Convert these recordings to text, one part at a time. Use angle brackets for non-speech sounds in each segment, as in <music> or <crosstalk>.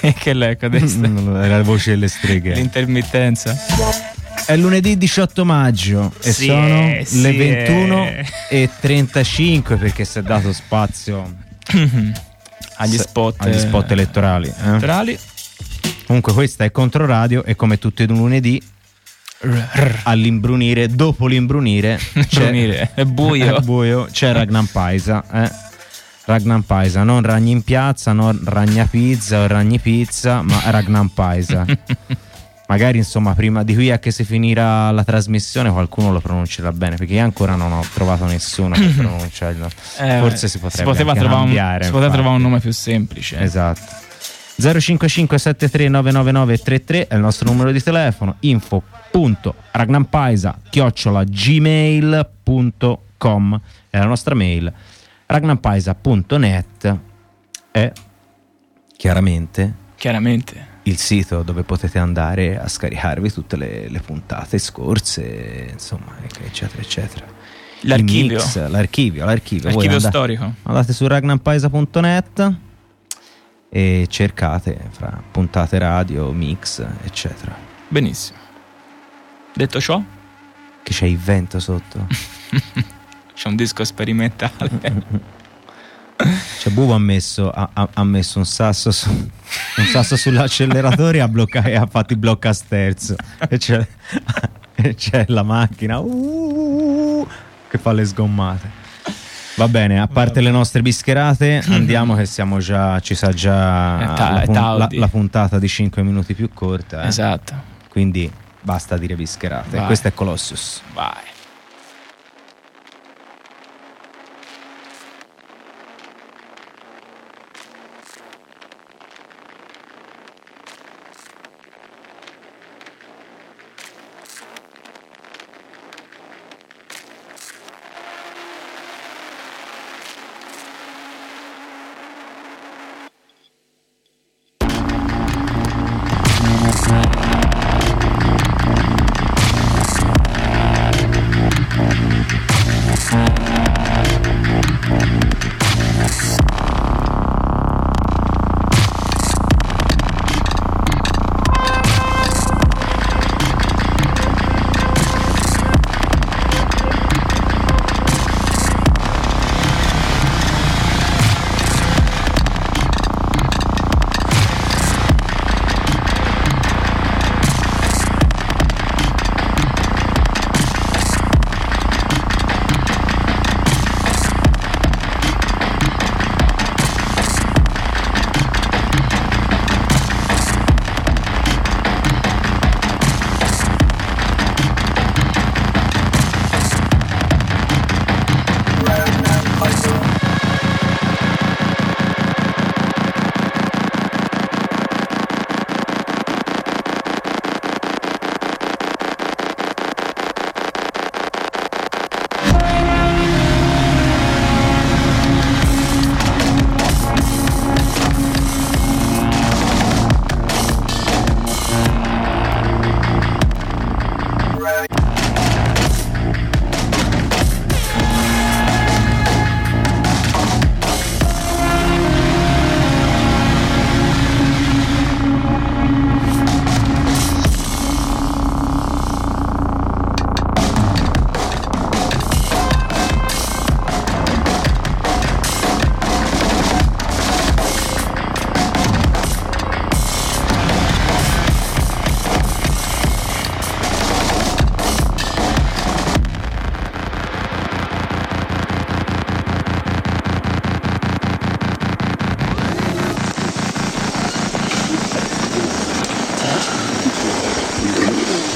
che, che l'eco adesso? <laughs> Era la voce delle streghe. L'intermittenza. È lunedì 18 maggio e Sì, sono sì, le 21 eh. e 35 perché si è dato spazio <clears throat> Agli spot, agli spot eh, elettorali. eh. elettorali. Comunque questa è Controradio e come tutti i lunedì all'imbrunire, dopo l'imbrunire, <laughs> è buio. <laughs> buio, c'è Ragnan Paisa. Eh? Ragnan Paisa, non Ragni in piazza, non Ragna Pizza o Ragni Pizza, ma Ragnan Paisa. <laughs> Magari insomma prima di qui a che si finirà la trasmissione qualcuno lo pronuncerà bene perché io ancora non ho trovato nessuno che <coughs> pronuncia il Eh, forse si potrebbe poteva trovare un, cambiare, si poteva trovare un nome più semplice. Esatto. 05573999933 è il nostro numero di telefono info.ragnampaisa chiocciola gmail.com è la nostra mail ragnampaisa.net è chiaramente Chiaramente. il sito dove potete andare a scaricarvi tutte le, le puntate scorse insomma eccetera eccetera L'archivio. mix, l'archivio l'archivio L'archivio andate- storico. andate su ragnampaisa.net e cercate fra puntate radio, mix, eccetera. Benissimo. Detto ciò, Che c'è il vento sotto. <laughs> c'è un disco sperimentale. <laughs> Cioè, Bubo ha messo, ha, ha- messo un, sasso su- un sasso sull'acceleratore e ha, blocca- e ha fatto il blocca sterzo. E c'è, <laughs> e c'è la macchina uh, che fa le sgommate. Va bene, a parte le nostre bischerate, <laughs> andiamo che siamo già, ci sa già ta- la, la- la puntata di 5 minuti più corta. eh. esatto. Quindi basta dire bischerate. Vai. Questo è Colossus. Vai.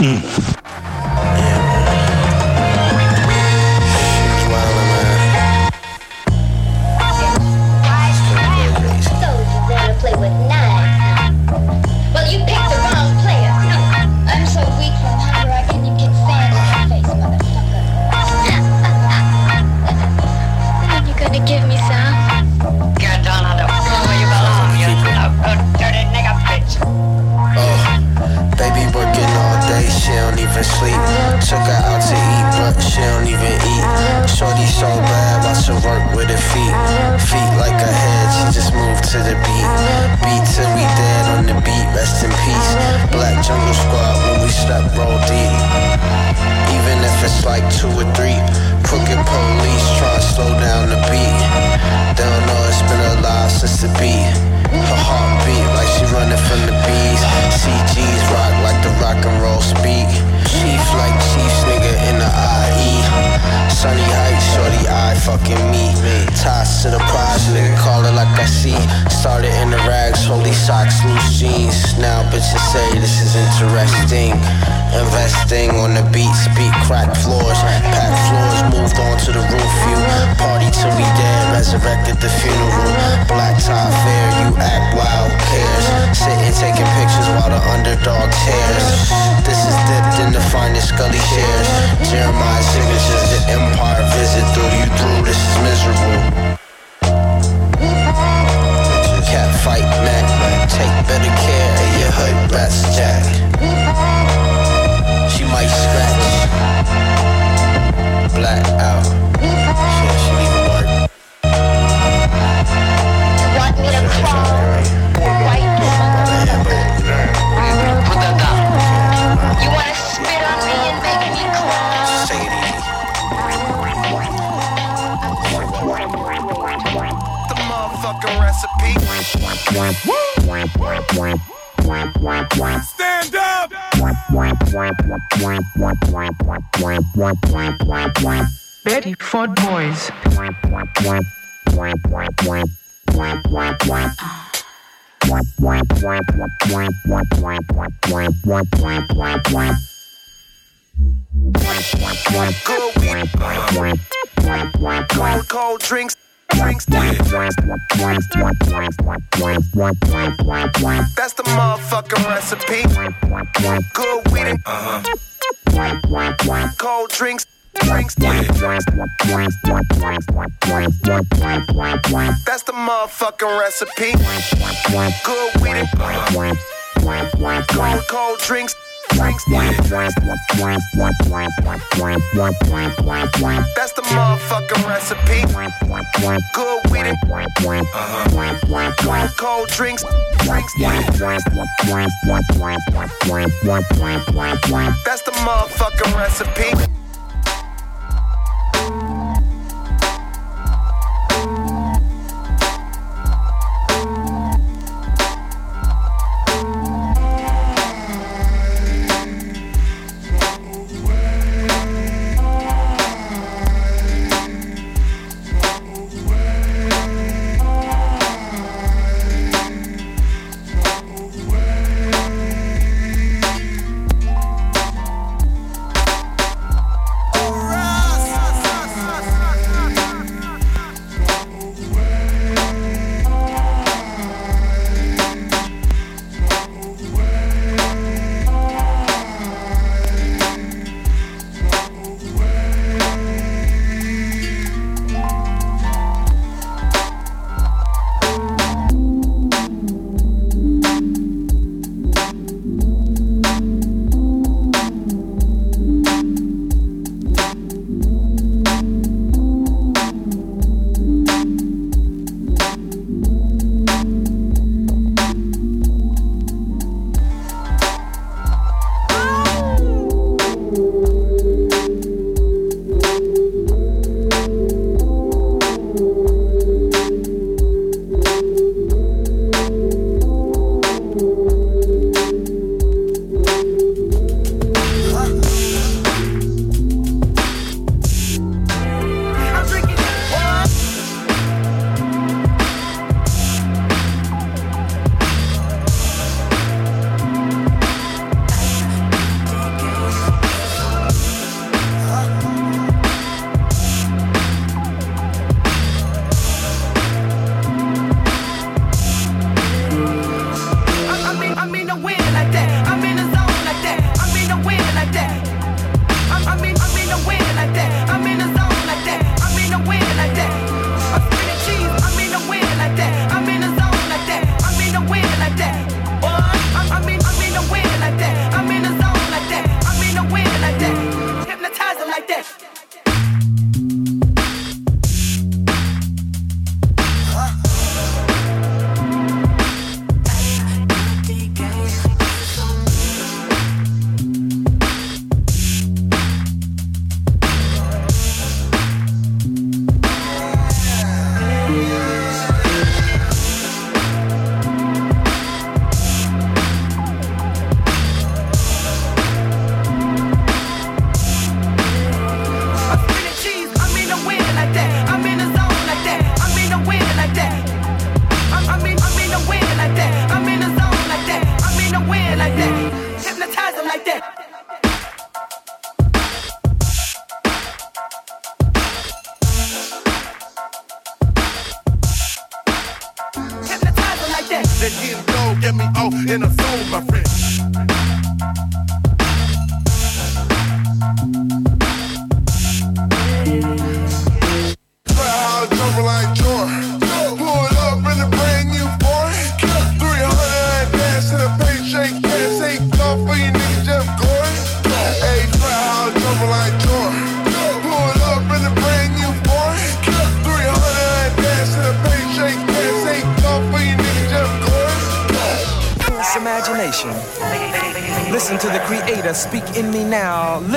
Mm. to say this is interesting. Investing on the beat, speak crack floors, packed floors, moved on to the roof. You party till we dead, resurrected the funeral. Black tie fair, you act wild, cares. Sitting taking pictures while the underdog tears. This is dipped in the finest gully shares. Jeremiah signatures, the empire visit through you through. This is miserable. recipe. Good weed. it. Cold, cold drinks. That's the motherfucking recipe. Good weed. it. Uh-huh. Cold, cold drinks. That's the motherfucking recipe.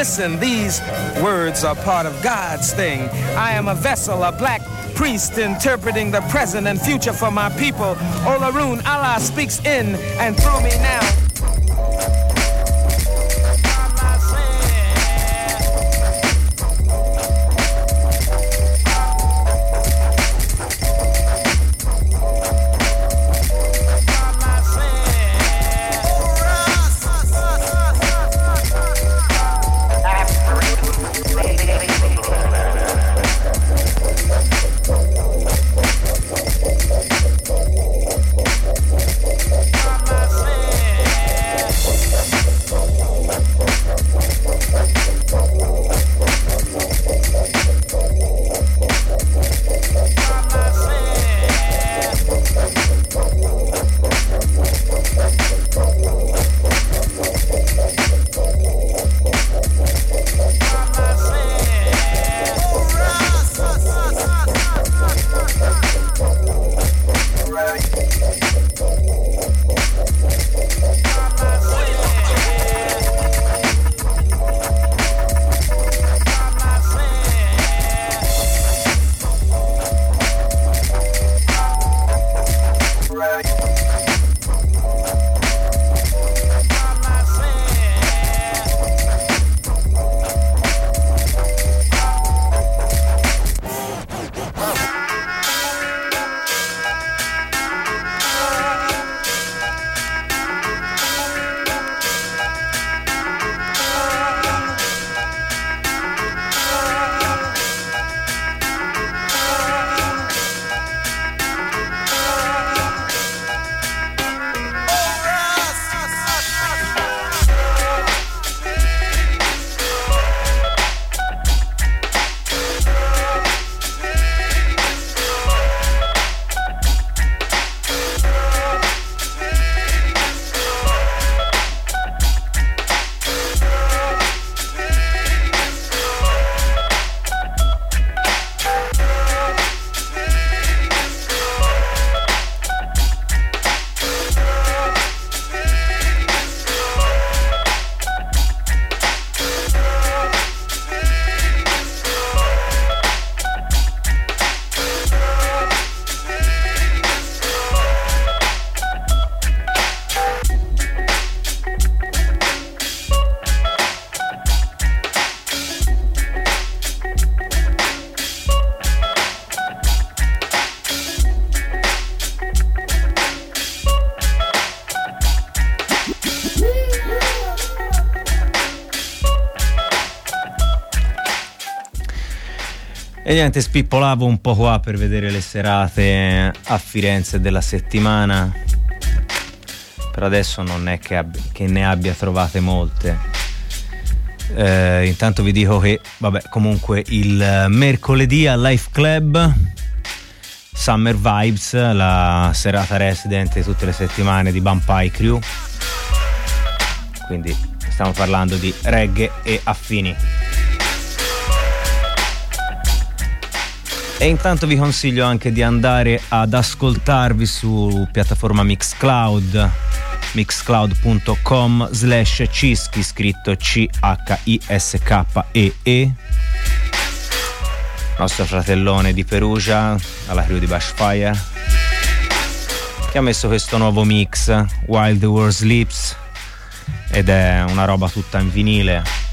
Listen, these words are part of God's thing. I am a vessel, a black priest interpreting the present and future for my people. Olaroon, Allah speaks in and through me now. E niente, spippolavo un po' qua per vedere le serate a Firenze della settimana. Per adesso non è che, ab- che ne abbia trovate molte. Eh, intanto vi dico che, vabbè, comunque il mercoledì al Life Club Summer Vibes, la serata resident di tutte le settimane di Vampire Crew. Quindi stiamo parlando di reggae e affini. E intanto vi consiglio anche di andare ad ascoltarvi su piattaforma Mixcloud mixcloud.com slash cischi scritto C-H-I-S-K-E-E nostro fratellone di Perugia alla crew di Bashfire che ha messo questo nuovo mix While the World Sleeps ed è una roba tutta in vinile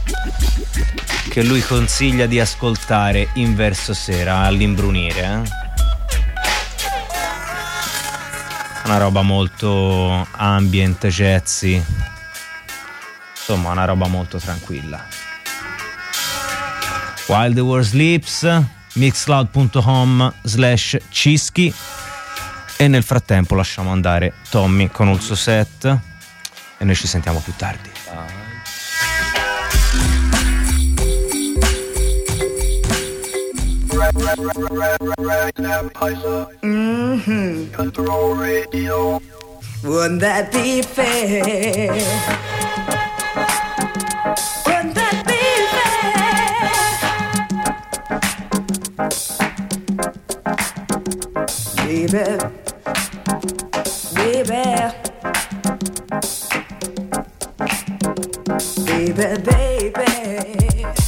che lui consiglia di ascoltare in verso sera all'imbrunire. Eh? Una roba molto ambient, jazzy. Insomma, una roba molto tranquilla. While the War Sleeps, mixcloud.com slash cischi e nel frattempo lasciamo andare Tommy con il suo set e noi ci sentiamo più tardi. Mm-hmm. Control radio. Wouldn't that be fair? baby, baby, baby, baby.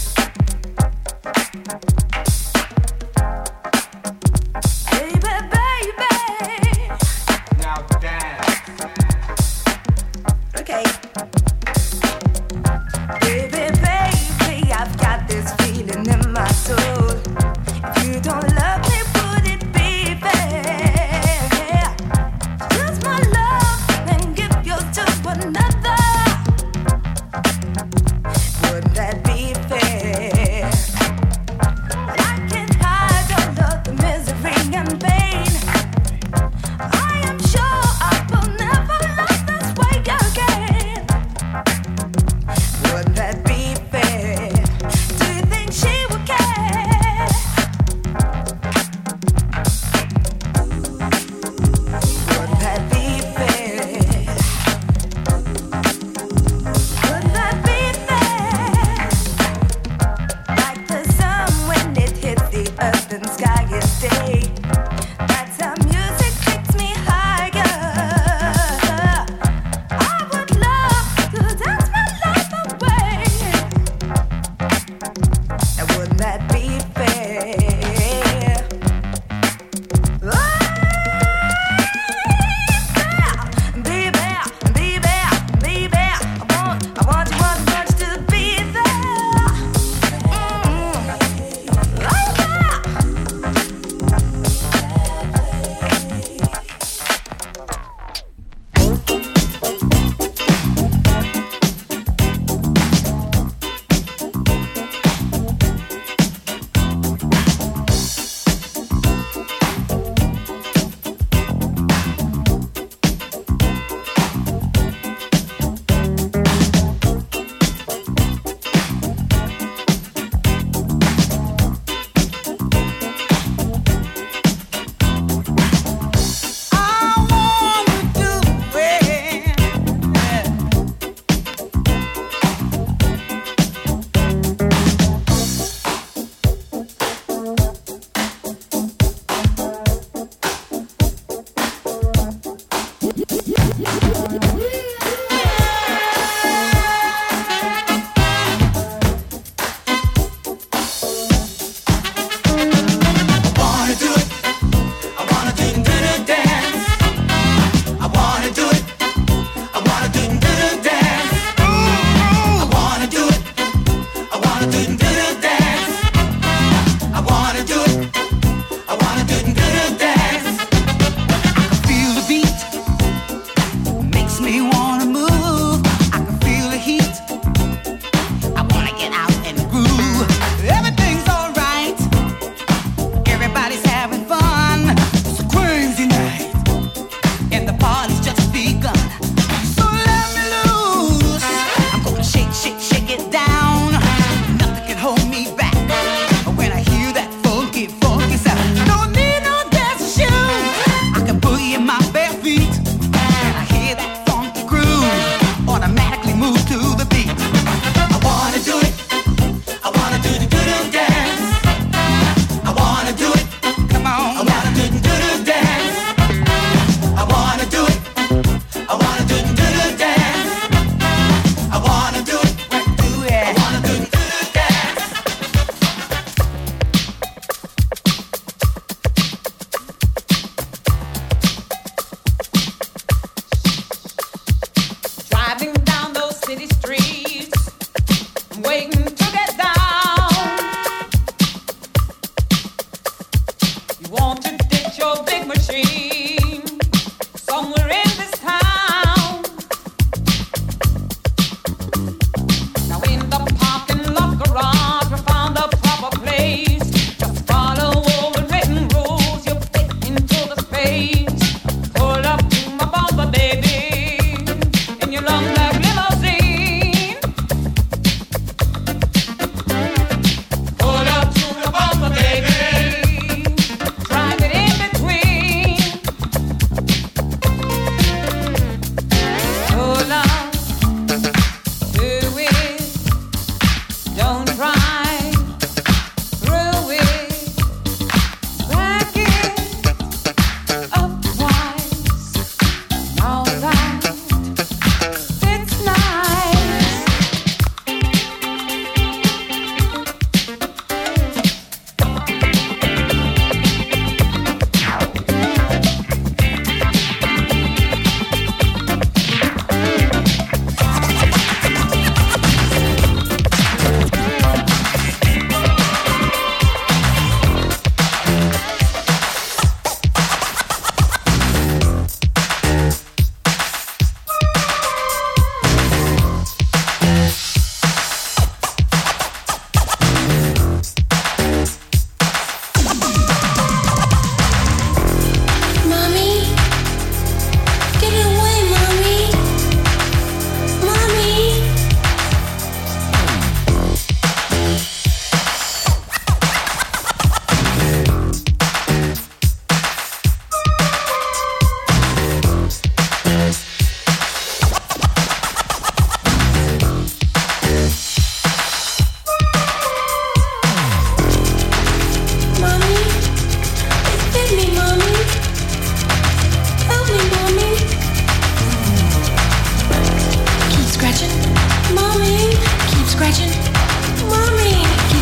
keep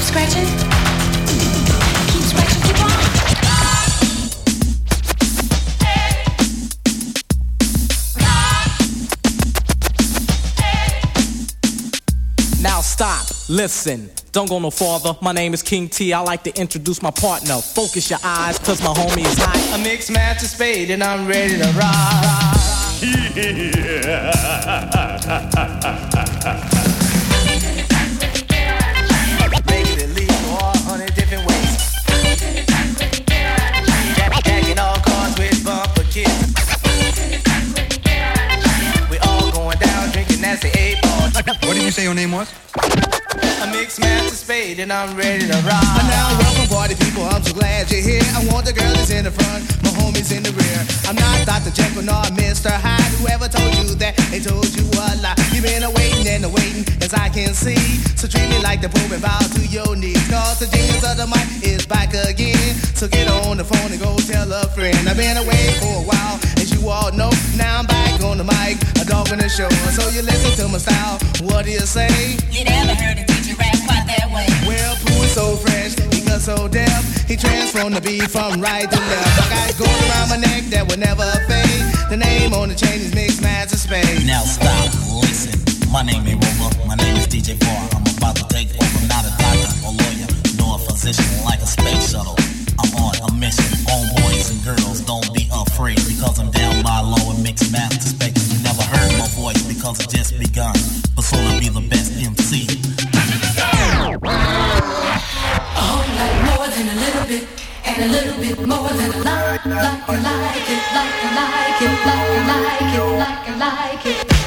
scratching. Now stop, listen. Don't go no farther. My name is King T. I like to introduce my partner. Focus your eyes, cause my homie is hot. A mixed match of spade, and I'm ready to ride. <laughs> Yeah. <laughs> What did you say your name was? A mixed master spade and I'm ready to ride. And now welcome party people, I'm so glad you're here. I want the girl that's in the front, my homies in the rear. I'm not Dr. Jekyll nor Mr. Hyde. Whoever told you that, they told you a lie. You've been waiting and waiting, as I can see. So treat me like the Pope and bow to your knees. Cause the genius of the mic is back again. So get on the phone and go tell a friend. I've been away for a while, as you all know. Now I'm back on the mic, a dog in the show. So you listen to my style, what do you say? You never heard a teacher rap quite that way. Well, Pooh is so fresh, he cut so deaf. He transformed the beat from right to left. I got gold around my neck that will never fade. The name on the chain is Mixed Master Spade. Now stop, listen. My name ain't Rover. My name is DJ Four. I'm about to take over. Not a doctor or lawyer, nor a physician like a space shuttle. I'm on a mission. On boys and girls, don't be afraid because I'm down by low and mixed master space. You never heard my voice because it just begun. A little bit more than a lot. Like I like it, like like it, like like it, like like it.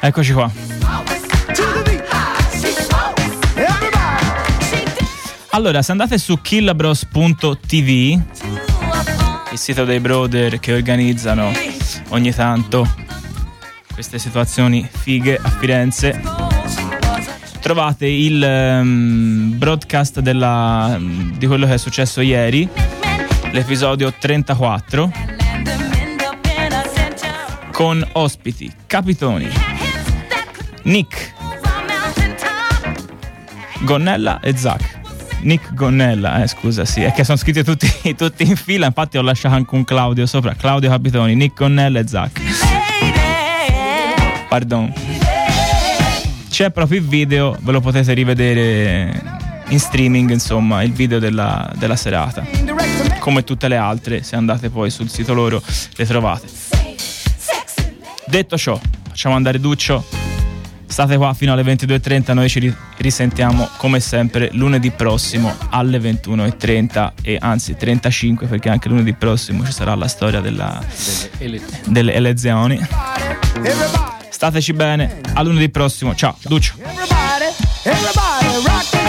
Eccoci qua. Allora, se andate su killabros.tv, il sito dei brother che organizzano ogni tanto queste situazioni fighe a Firenze, trovate il ehm, broadcast della- di quello che è successo ieri, l'episodio 34, con ospiti, capitoni, Nick, Gonnella e Zach. Nick Gonnella, eh, scusa, sì, è che sono scritti tutti, <laughs> tutti in fila, infatti ho lasciato anche un Claudio sopra, Claudio Capitoni, Nick Gonnella e Zach. Pardon. C'è proprio il video, ve lo potete rivedere in streaming, insomma, il video della, della serata. Come tutte le altre, se andate poi sul sito loro le trovate. Detto ciò, facciamo andare Duccio. State qua fino alle 22.30, noi ci ri- risentiamo come sempre lunedì prossimo alle 21.30 e anzi 35 perché anche lunedì prossimo ci sarà la storia della, delle elezioni. Stateci bene, a lunedì prossimo, ciao, Duccio. Everybody, everybody,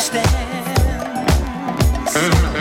circumstance. Mm-hmm.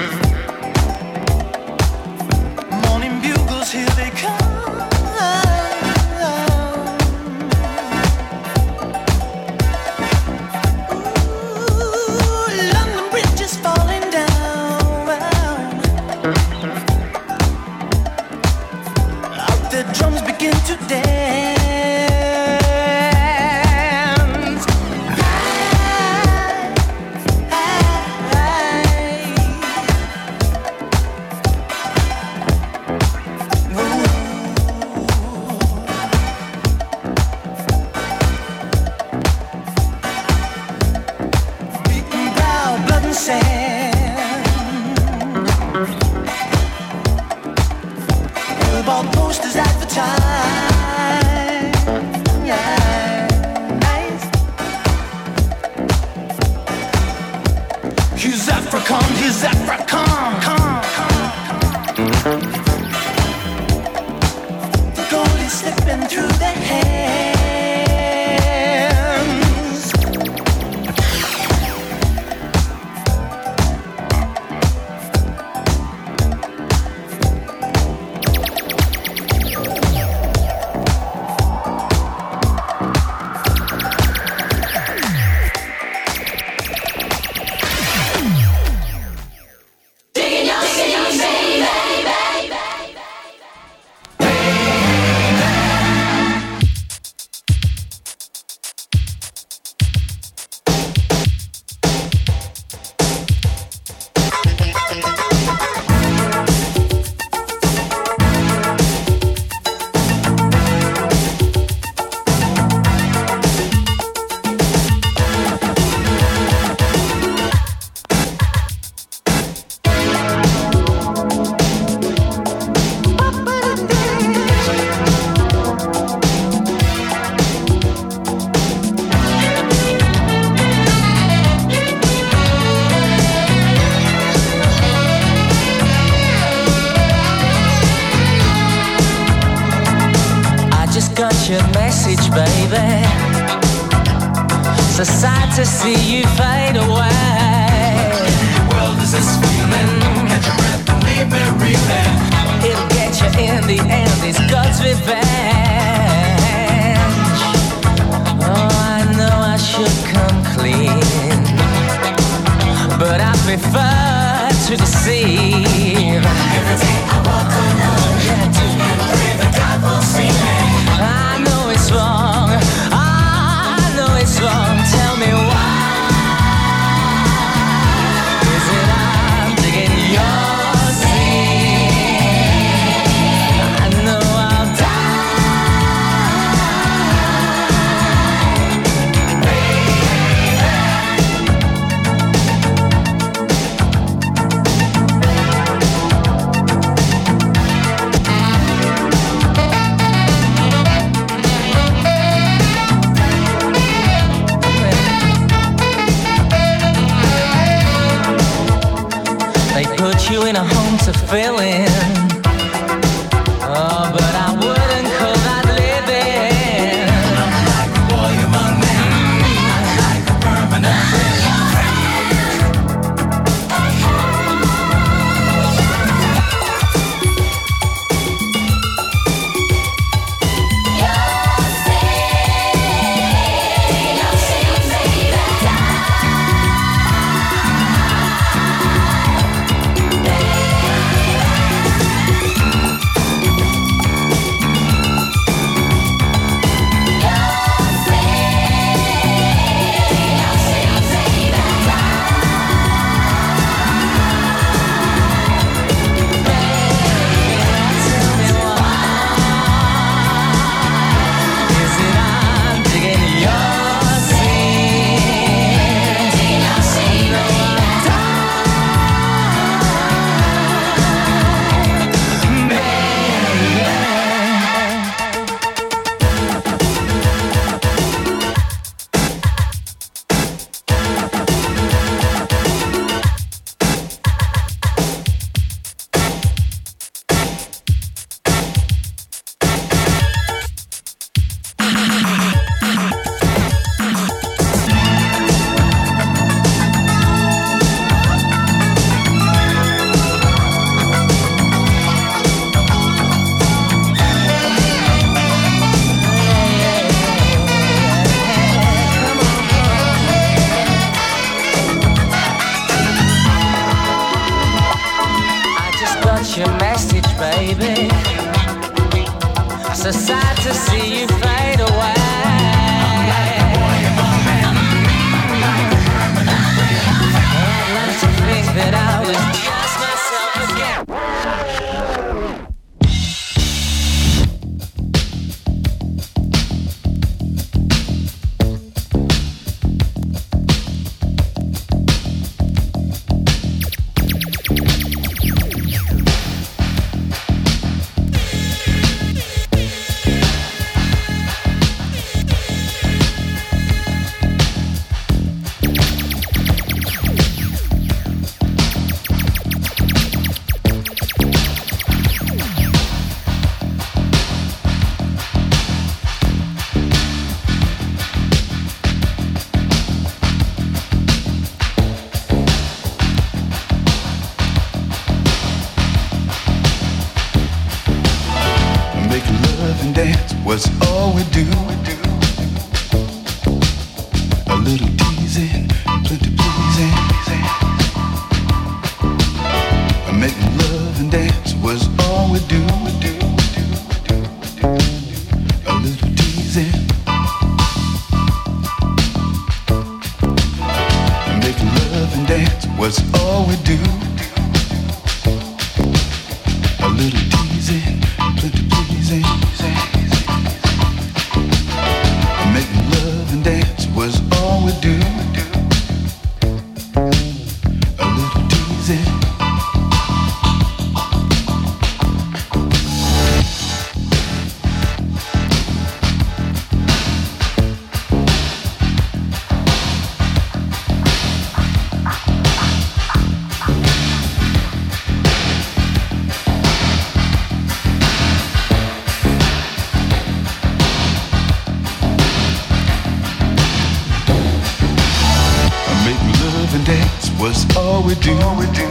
we do, we do.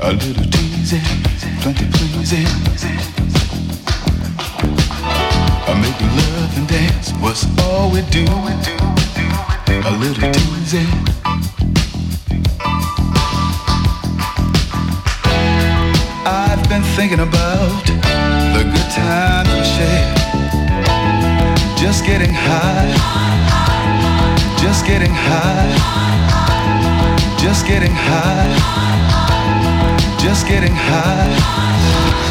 A little teasing, plenty pleasing. Making love and dance What's all we do. A little teasing. I've been thinking about the good times we shared. Just getting high. Just getting high just getting high, just getting high.